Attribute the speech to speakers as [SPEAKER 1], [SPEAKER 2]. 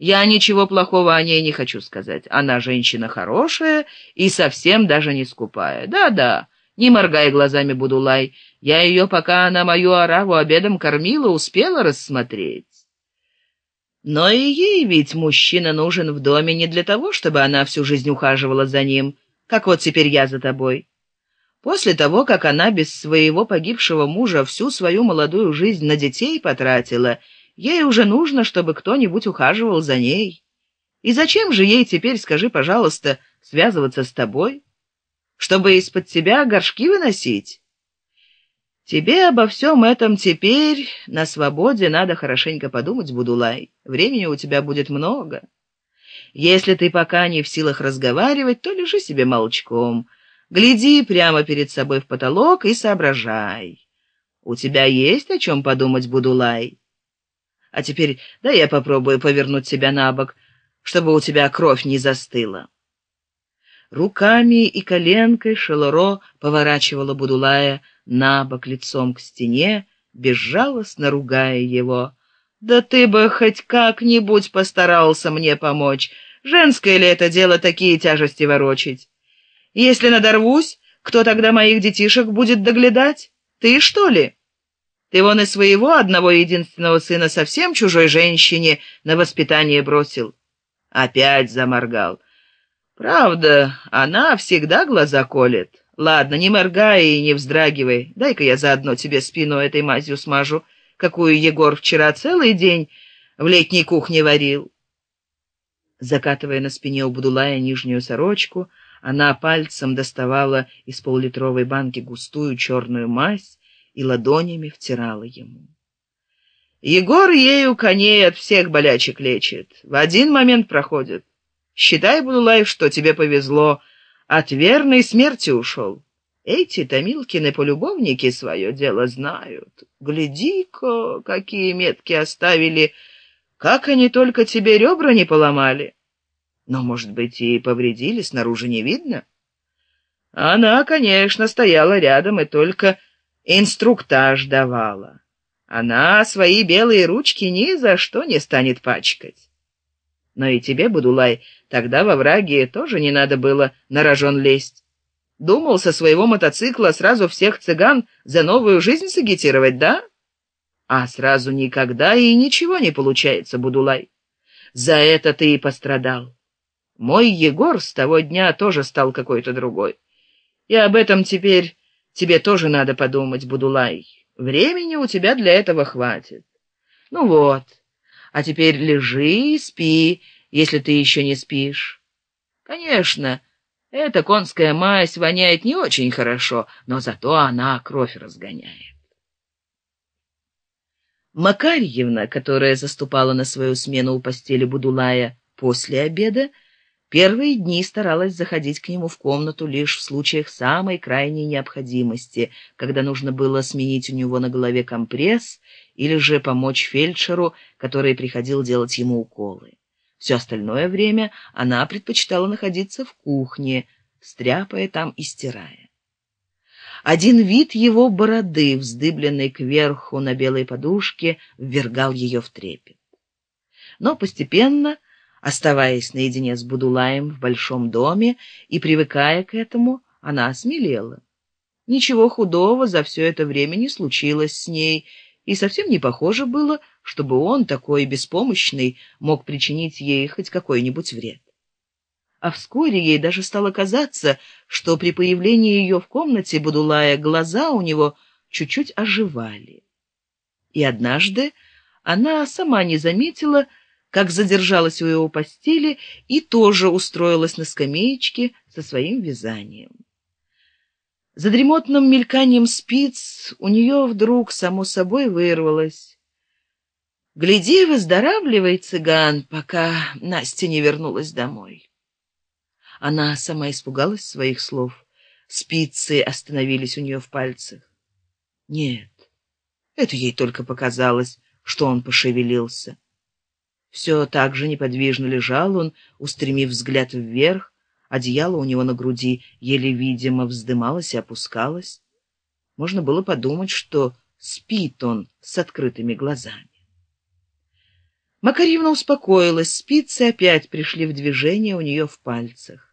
[SPEAKER 1] Я ничего плохого о ней не хочу сказать. Она женщина хорошая и совсем даже не скупая. Да-да, не моргай глазами, Будулай. Я ее, пока она мою ораву обедом кормила, успела рассмотреть. Но и ей ведь мужчина нужен в доме не для того, чтобы она всю жизнь ухаживала за ним, как вот теперь я за тобой. После того, как она без своего погибшего мужа всю свою молодую жизнь на детей потратила, ей уже нужно, чтобы кто-нибудь ухаживал за ней. И зачем же ей теперь, скажи, пожалуйста, связываться с тобой? Чтобы из-под тебя горшки выносить? Тебе обо всем этом теперь на свободе надо хорошенько подумать, Будулай. Времени у тебя будет много. Если ты пока не в силах разговаривать, то лежи себе молчком — Гляди прямо перед собой в потолок и соображай. У тебя есть о чем подумать, Будулай? А теперь дай я попробую повернуть себя на бок, чтобы у тебя кровь не застыла. Руками и коленкой Шелоро поворачивала Будулая на бок лицом к стене, безжалостно ругая его. «Да ты бы хоть как-нибудь постарался мне помочь. Женское ли это дело такие тяжести ворочить? Если надорвусь, кто тогда моих детишек будет доглядать? Ты, что ли? Ты вон и своего одного единственного сына совсем чужой женщине на воспитание бросил. Опять заморгал. Правда, она всегда глаза колет. Ладно, не моргай и не вздрагивай. Дай-ка я заодно тебе спину этой мазью смажу, какую Егор вчера целый день в летней кухне варил. Закатывая на спине у Будулая нижнюю сорочку, она пальцем доставала из поллитровой банки густую черную мазь и ладонями втирала ему. Егор ею коней от всех болячек лечит. В один момент проходит. Считай, Будулаев, что тебе повезло. От верной смерти ушел. Эти Томилкины полюбовники свое дело знают. Гляди-ка, какие метки оставили, как они только тебе ребра не поломали. Но, может быть, и повредили, снаружи не видно? Она, конечно, стояла рядом и только инструктаж давала. Она свои белые ручки ни за что не станет пачкать. Но и тебе, Будулай, тогда во враге тоже не надо было на рожон лезть. Думал со своего мотоцикла сразу всех цыган за новую жизнь сагитировать, да? А сразу никогда и ничего не получается, Будулай. За это ты и пострадал. Мой Егор с того дня тоже стал какой-то другой. И об этом теперь тебе тоже надо подумать, Будулай. Времени у тебя для этого хватит. Ну вот, а теперь лежи и спи, если ты еще не спишь. Конечно, эта конская мазь воняет не очень хорошо, но зато она кровь разгоняет. Макарьевна, которая заступала на свою смену у постели Будулая после обеда, Первые дни старалась заходить к нему в комнату лишь в случаях самой крайней необходимости, когда нужно было сменить у него на голове компресс или же помочь фельдшеру, который приходил делать ему уколы. Все остальное время она предпочитала находиться в кухне, стряпая там и стирая. Один вид его бороды, вздыбленной кверху на белой подушке, ввергал ее в трепет. Но постепенно Оставаясь наедине с Будулаем в большом доме и привыкая к этому, она осмелела. Ничего худого за все это время не случилось с ней, и совсем не похоже было, чтобы он, такой беспомощный, мог причинить ей хоть какой-нибудь вред. А вскоре ей даже стало казаться, что при появлении ее в комнате Будулая глаза у него чуть-чуть оживали. И однажды она сама не заметила, как задержалась у его постели и тоже устроилась на скамеечке со своим вязанием. За дремотным мельканием спиц у нее вдруг само собой вырвалось. «Гляди, выздоравливай, цыган, пока Настя не вернулась домой». Она сама испугалась своих слов. Спицы остановились у нее в пальцах. Нет, это ей только показалось, что он пошевелился. Все так же неподвижно лежал он, устремив взгляд вверх, одеяло у него на груди еле видимо вздымалось и опускалось. Можно было подумать, что спит он с открытыми глазами. Макарьевна успокоилась, спицы опять пришли в движение у нее в пальцах.